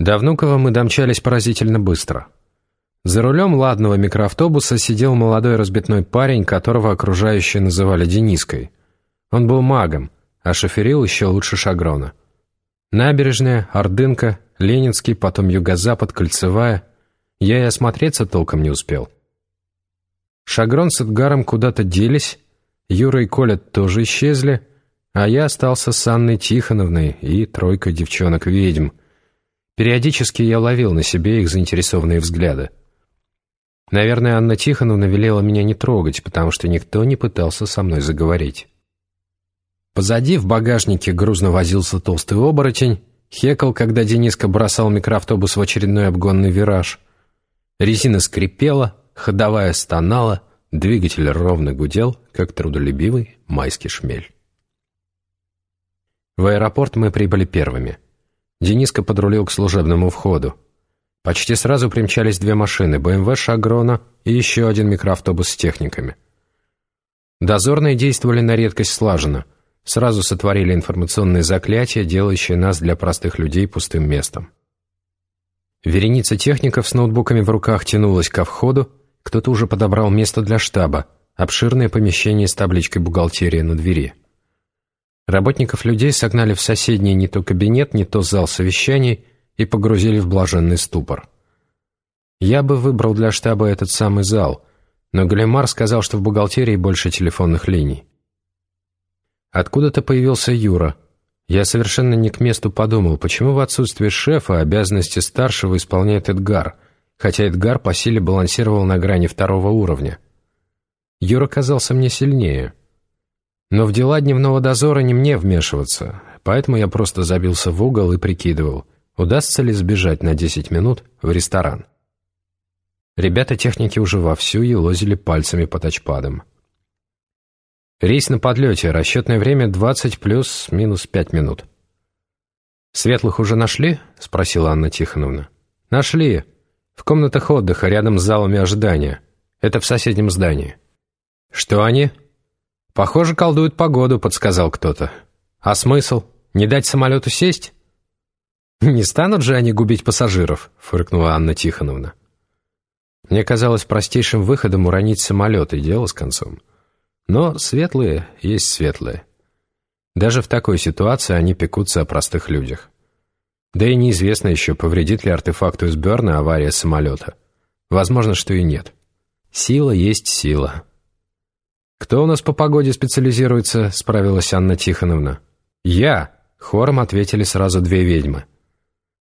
До Внуково мы домчались поразительно быстро. За рулем ладного микроавтобуса сидел молодой разбитной парень, которого окружающие называли Дениской. Он был магом, а шоферил еще лучше Шагрона. Набережная, Ордынка, Ленинский, потом Юго-Запад, Кольцевая. Я и осмотреться толком не успел. Шагрон с Эдгаром куда-то делись, Юра и Коля тоже исчезли, а я остался с Анной Тихоновной и тройкой девчонок-ведьм, Периодически я ловил на себе их заинтересованные взгляды. Наверное, Анна Тихоновна велела меня не трогать, потому что никто не пытался со мной заговорить. Позади в багажнике грузно возился толстый оборотень, хекал, когда Дениска бросал микроавтобус в очередной обгонный вираж. Резина скрипела, ходовая стонала, двигатель ровно гудел, как трудолюбивый майский шмель. В аэропорт мы прибыли первыми — Дениска подрулил к служебному входу. Почти сразу примчались две машины, БМВ «Шагрона» и еще один микроавтобус с техниками. Дозорные действовали на редкость слаженно. Сразу сотворили информационные заклятия, делающие нас для простых людей пустым местом. Вереница техников с ноутбуками в руках тянулась ко входу, кто-то уже подобрал место для штаба, обширное помещение с табличкой «Бухгалтерия» на двери. Работников людей согнали в соседний не то кабинет, не то зал совещаний и погрузили в блаженный ступор. Я бы выбрал для штаба этот самый зал, но Галимар сказал, что в бухгалтерии больше телефонных линий. Откуда-то появился Юра. Я совершенно не к месту подумал, почему в отсутствие шефа обязанности старшего исполняет Эдгар, хотя Эдгар по силе балансировал на грани второго уровня. Юра казался мне сильнее — но в дела дневного дозора не мне вмешиваться, поэтому я просто забился в угол и прикидывал, удастся ли сбежать на 10 минут в ресторан. Ребята техники уже вовсю елозили пальцами по тачпадам. Рейс на подлете, расчетное время 20 плюс-минус 5 минут. «Светлых уже нашли?» — спросила Анна Тихоновна. «Нашли. В комнатах отдыха, рядом с залами ожидания. Это в соседнем здании». «Что они?» «Похоже, колдуют погоду», — подсказал кто-то. «А смысл? Не дать самолету сесть?» «Не станут же они губить пассажиров», — фыркнула Анна Тихоновна. Мне казалось простейшим выходом уронить самолет и дело с концом. Но светлые есть светлые. Даже в такой ситуации они пекутся о простых людях. Да и неизвестно еще, повредит ли артефакту из Берна авария самолета. Возможно, что и нет. Сила есть сила. «Кто у нас по погоде специализируется?» — справилась Анна Тихоновна. «Я!» — хором ответили сразу две ведьмы.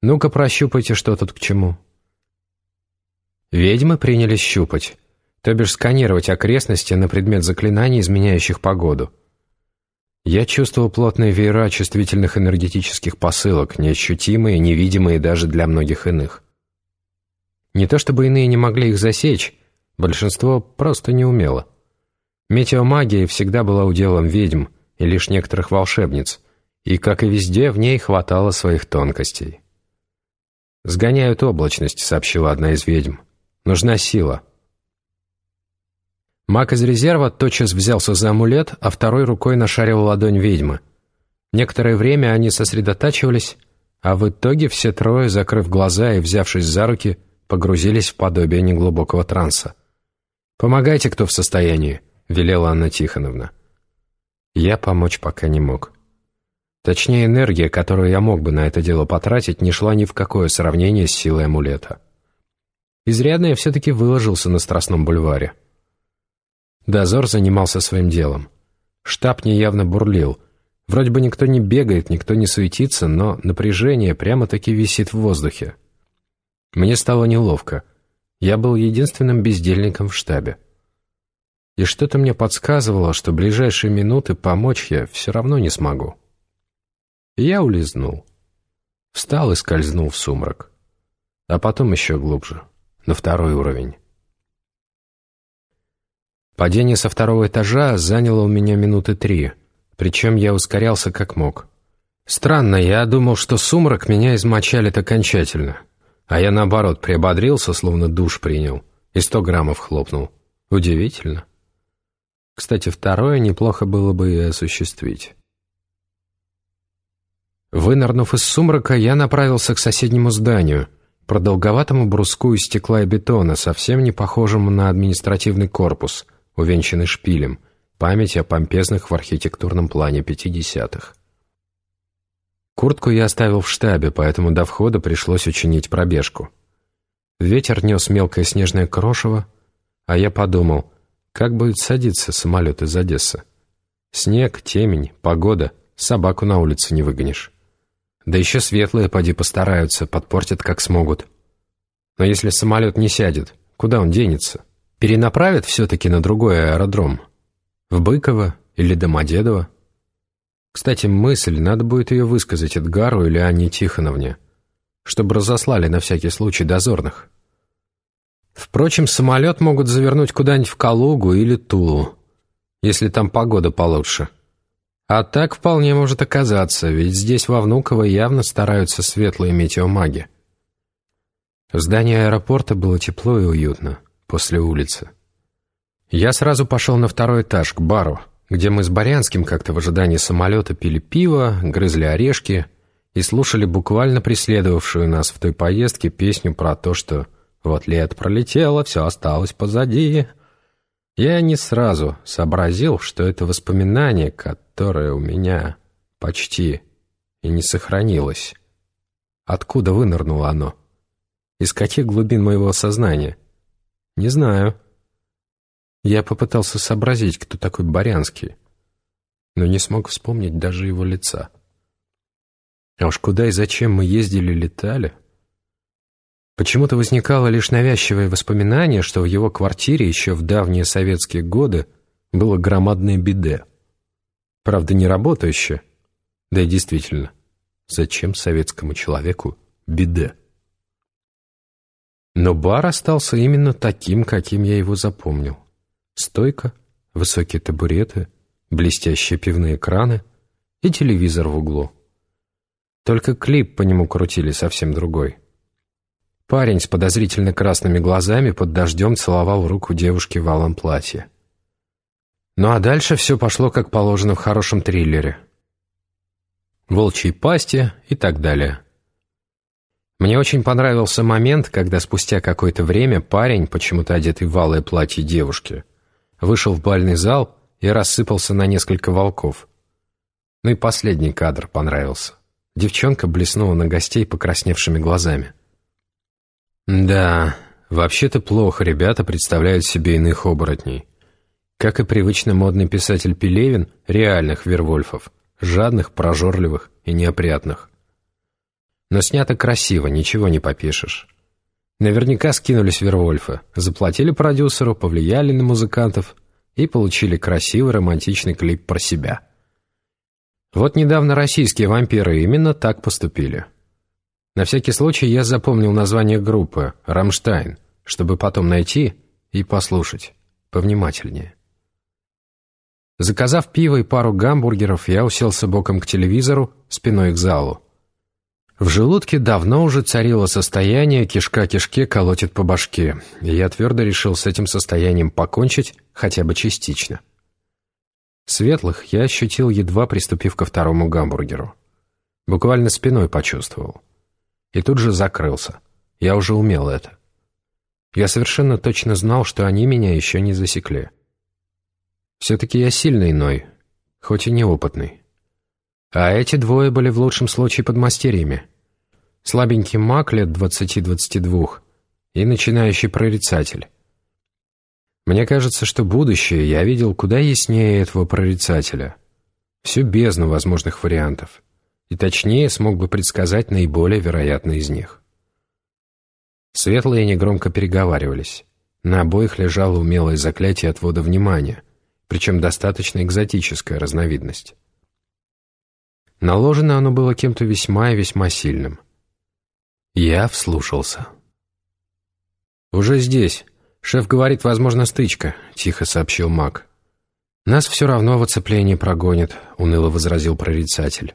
«Ну-ка, прощупайте, что тут к чему». Ведьмы принялись щупать, то бишь сканировать окрестности на предмет заклинаний, изменяющих погоду. Я чувствовал плотные веера чувствительных энергетических посылок, неощутимые, невидимые даже для многих иных. Не то чтобы иные не могли их засечь, большинство просто не умело. Метеомагия всегда была уделом ведьм и лишь некоторых волшебниц, и, как и везде, в ней хватало своих тонкостей. «Сгоняют облачность», — сообщила одна из ведьм. «Нужна сила». Маг из резерва тотчас взялся за амулет, а второй рукой нашарил ладонь ведьмы. Некоторое время они сосредотачивались, а в итоге все трое, закрыв глаза и взявшись за руки, погрузились в подобие неглубокого транса. «Помогайте, кто в состоянии», велела Анна Тихоновна. Я помочь пока не мог. Точнее, энергия, которую я мог бы на это дело потратить, не шла ни в какое сравнение с силой амулета. Изрядно я все-таки выложился на Страстном бульваре. Дозор занимался своим делом. Штаб неявно бурлил. Вроде бы никто не бегает, никто не суетится, но напряжение прямо-таки висит в воздухе. Мне стало неловко. Я был единственным бездельником в штабе и что-то мне подсказывало, что ближайшие минуты помочь я все равно не смогу. Я улизнул. Встал и скользнул в сумрак. А потом еще глубже, на второй уровень. Падение со второго этажа заняло у меня минуты три, причем я ускорялся как мог. Странно, я думал, что сумрак меня измочалит окончательно, а я наоборот приободрился, словно душ принял, и сто граммов хлопнул. Удивительно. Кстати, второе неплохо было бы и осуществить. Вынырнув из сумрака, я направился к соседнему зданию, продолговатому бруску из стекла и бетона, совсем не похожему на административный корпус, увенчанный шпилем, память о помпезных в архитектурном плане 50-х. Куртку я оставил в штабе, поэтому до входа пришлось учинить пробежку. Ветер нес мелкое снежное крошево, а я подумал, как будет садиться самолет из Одессы. Снег, темень, погода, собаку на улицу не выгонишь. Да еще светлые, поди, постараются, подпортят как смогут. Но если самолет не сядет, куда он денется? Перенаправят все-таки на другой аэродром. В Быково или Домодедово. Кстати, мысль, надо будет ее высказать Эдгару или Анне Тихоновне, чтобы разослали на всякий случай дозорных. Впрочем, самолет могут завернуть куда-нибудь в Калугу или Тулу, если там погода получше. А так вполне может оказаться, ведь здесь во Внуково явно стараются светлые метеомаги. В здании аэропорта было тепло и уютно, после улицы. Я сразу пошел на второй этаж, к бару, где мы с Барянским как-то в ожидании самолета пили пиво, грызли орешки и слушали буквально преследовавшую нас в той поездке песню про то, что «вот лет пролетело, все осталось позади», я не сразу сообразил, что это воспоминание, которое у меня почти и не сохранилось. Откуда вынырнуло оно? Из каких глубин моего сознания? Не знаю. Я попытался сообразить, кто такой Барянский, но не смог вспомнить даже его лица. А уж куда и зачем мы ездили-летали? Почему-то возникало лишь навязчивое воспоминание, что в его квартире еще в давние советские годы было громадное биде. Правда, не работающее. Да и действительно, зачем советскому человеку биде? Но бар остался именно таким, каким я его запомнил. Стойка, высокие табуреты, блестящие пивные краны и телевизор в углу. Только клип по нему крутили совсем другой. Парень с подозрительно красными глазами под дождем целовал руку девушки в алом платье. Ну а дальше все пошло как положено в хорошем триллере. Волчьи пасти и так далее. Мне очень понравился момент, когда спустя какое-то время парень, почему-то одетый в алое платье девушки, вышел в бальный зал и рассыпался на несколько волков. Ну и последний кадр понравился. Девчонка блеснула на гостей покрасневшими глазами. Да, вообще-то плохо ребята представляют себе иных оборотней. Как и привычно модный писатель Пелевин, реальных вервольфов, жадных, прожорливых и неопрятных. Но снято красиво, ничего не попишешь. Наверняка скинулись Вервольфы, заплатили продюсеру, повлияли на музыкантов и получили красивый романтичный клип про себя. Вот недавно российские вампиры именно так поступили. На всякий случай я запомнил название группы «Рамштайн», чтобы потом найти и послушать повнимательнее. Заказав пиво и пару гамбургеров, я уселся боком к телевизору, спиной к залу. В желудке давно уже царило состояние «кишка кишке колотит по башке», и я твердо решил с этим состоянием покончить хотя бы частично. Светлых я ощутил, едва приступив ко второму гамбургеру. Буквально спиной почувствовал и тут же закрылся. Я уже умел это. Я совершенно точно знал, что они меня еще не засекли. Все-таки я сильный иной, хоть и неопытный. А эти двое были в лучшем случае подмастерьями. Слабенький маг лет двадцати-двадцати двух и начинающий прорицатель. Мне кажется, что будущее я видел куда яснее этого прорицателя. Всю бездну возможных вариантов и точнее смог бы предсказать наиболее вероятные из них. Светлые негромко переговаривались. На обоих лежало умелое заклятие отвода внимания, причем достаточно экзотическая разновидность. Наложено оно было кем-то весьма и весьма сильным. Я вслушался. «Уже здесь. Шеф говорит, возможно, стычка», — тихо сообщил маг. «Нас все равно в оцеплении прогонят», — уныло возразил прорицатель.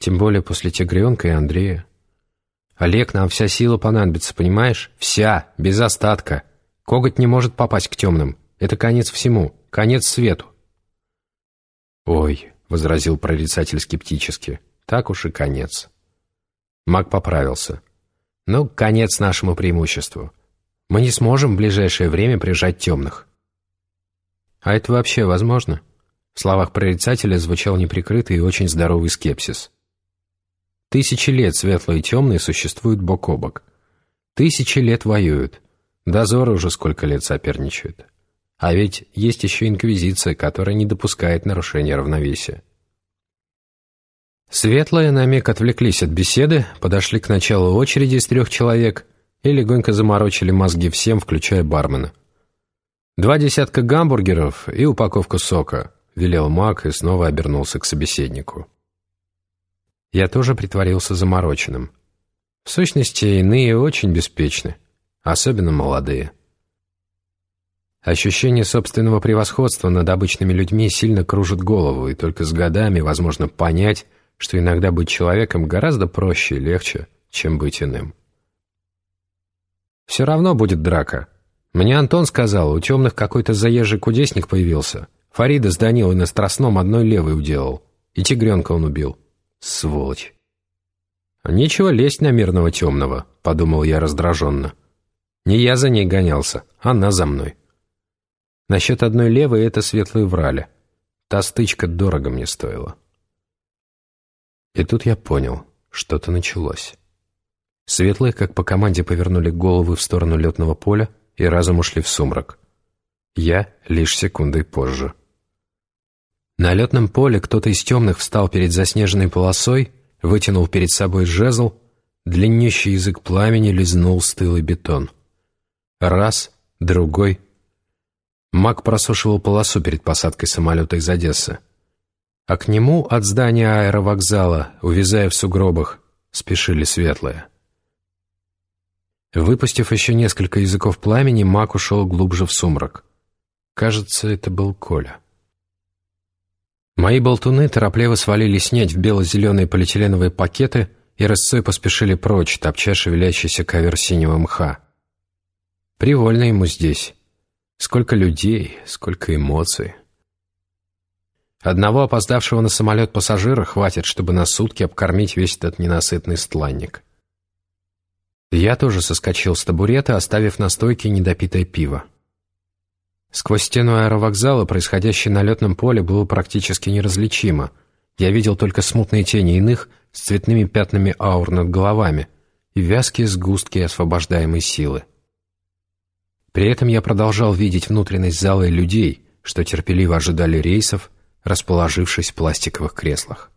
Тем более после Тигренка и Андрея. Олег, нам вся сила понадобится, понимаешь? Вся, без остатка. Коготь не может попасть к темным. Это конец всему, конец свету. «Ой», — возразил прорицатель скептически, — так уж и конец. Маг поправился. Ну, конец нашему преимуществу. Мы не сможем в ближайшее время прижать темных. А это вообще возможно? В словах прорицателя звучал неприкрытый и очень здоровый скепсис. Тысячи лет светлые и темные существуют бок о бок. Тысячи лет воюют. Дозоры уже сколько лет соперничают. А ведь есть еще инквизиция, которая не допускает нарушения равновесия. Светлые на миг отвлеклись от беседы, подошли к началу очереди из трех человек и легонько заморочили мозги всем, включая бармена. «Два десятка гамбургеров и упаковку сока», — велел маг и снова обернулся к собеседнику. Я тоже притворился замороченным. В сущности, иные очень беспечны, особенно молодые. Ощущение собственного превосходства над обычными людьми сильно кружит голову, и только с годами возможно понять, что иногда быть человеком гораздо проще и легче, чем быть иным. Все равно будет драка. Мне Антон сказал, у темных какой-то заезжий кудесник появился. Фарида с Данилой на Страстном одной левой уделал. И тигренка он убил. Сволочь. «Нечего лезть на мирного темного», — подумал я раздраженно. «Не я за ней гонялся, она за мной». Насчет одной левой это светлые врали. Та стычка дорого мне стоила. И тут я понял, что-то началось. Светлые, как по команде, повернули головы в сторону летного поля и разом ушли в сумрак. Я лишь секундой позже. На летном поле кто-то из темных встал перед заснеженной полосой, вытянул перед собой жезл, длиннющий язык пламени лизнул стылый бетон. Раз, другой. Маг просушивал полосу перед посадкой самолета из Одессы а к нему от здания аэровокзала, увязая в сугробах, спешили светлые. Выпустив еще несколько языков пламени, маг ушел глубже в сумрак. Кажется, это был Коля. Мои болтуны торопливо свалили снять в бело-зеленые полиэтиленовые пакеты и рысцой поспешили прочь, топча шевелящийся ковер синего мха. Привольно ему здесь. Сколько людей, сколько эмоций. Одного опоздавшего на самолет пассажира хватит, чтобы на сутки обкормить весь этот ненасытный стланник. Я тоже соскочил с табурета, оставив на стойке недопитое пиво. Сквозь стену аэровокзала происходящее на летном поле было практически неразличимо. Я видел только смутные тени иных с цветными пятнами аур над головами и вязкие сгустки освобождаемой силы. При этом я продолжал видеть внутренность зала и людей, что терпеливо ожидали рейсов, расположившись в пластиковых креслах.